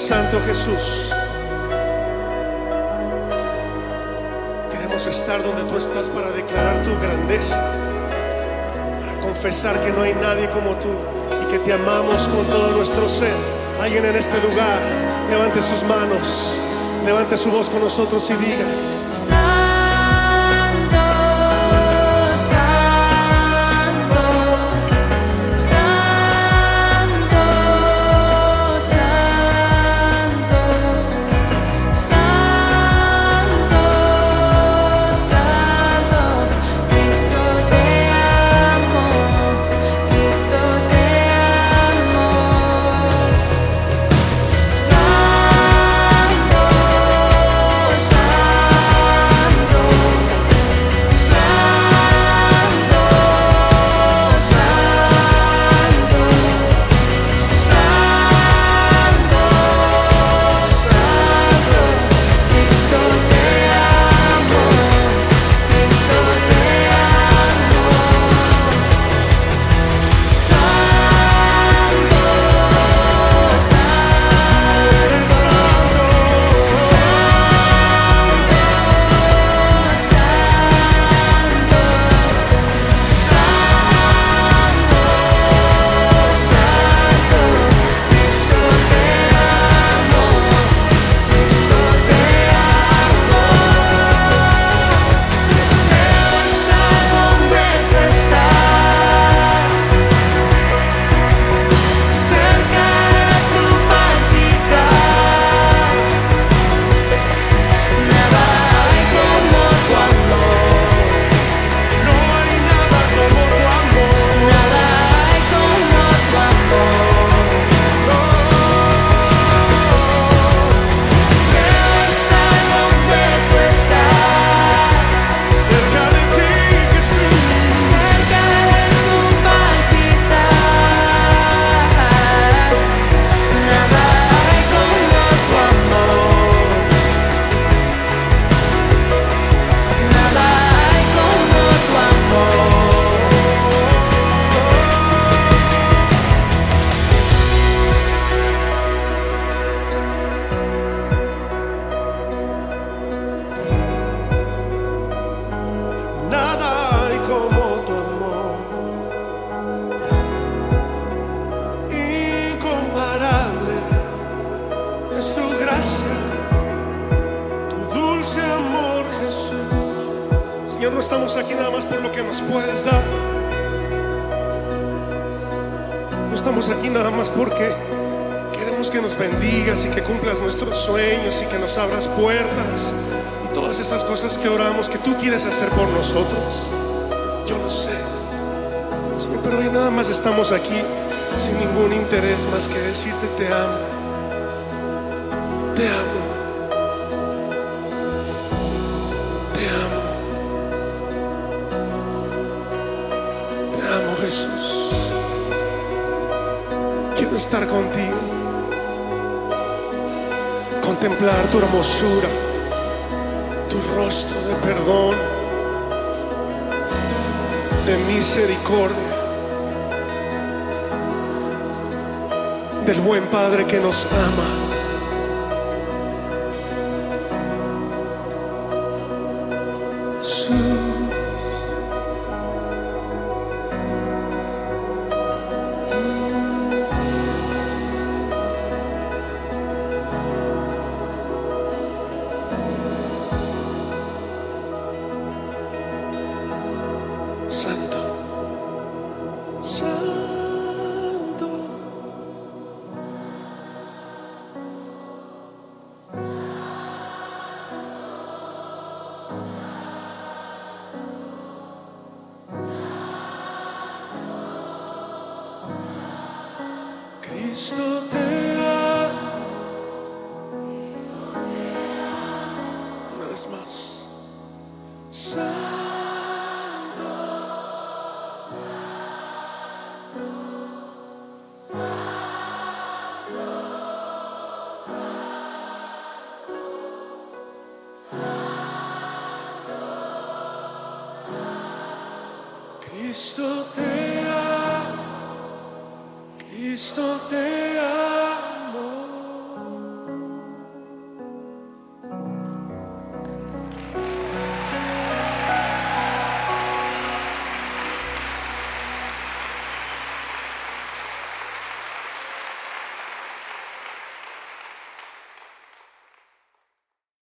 santo Jesús. Queremos estar donde tú estás para declarar tu grandeza, para confesar que no hay nadie como tú y que te amamos con todo nuestro ser. Alguien en este lugar, levante sus manos, levante su voz con nosotros y diga. No estamos aquí nada más por lo que nos puedes dar, no estamos aquí nada más porque queremos que nos bendigas y que cumplas nuestros sueños y que nos abras puertas y todas esas cosas que oramos que tú quieres hacer por nosotros. Yo lo sé. Señor, pero hoy nada más estamos aquí sin ningún interés más que decirte. Te amo. Te amo. Quiero estar contigo. Contemplar tu hermosura, tu rostro de perdón, de misericordia, del buen Padre que nos ama. Una más.